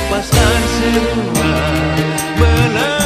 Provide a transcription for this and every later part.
lepaskan semua benar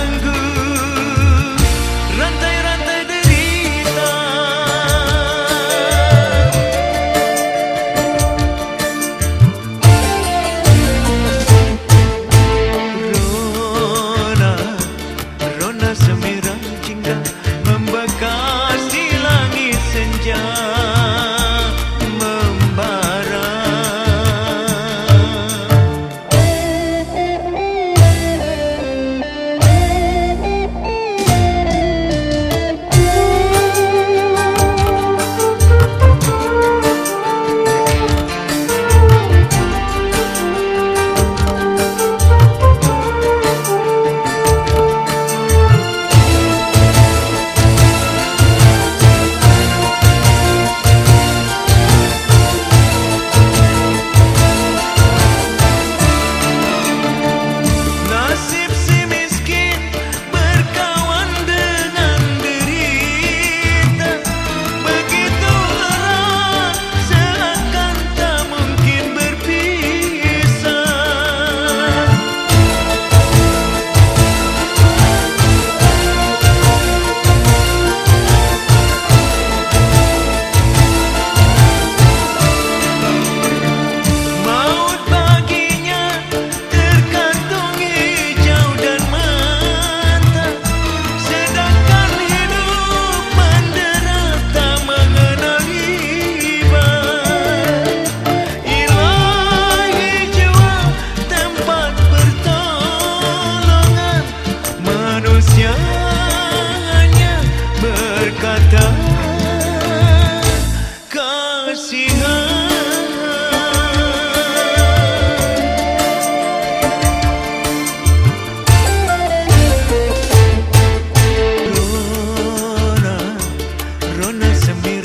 corona se mira.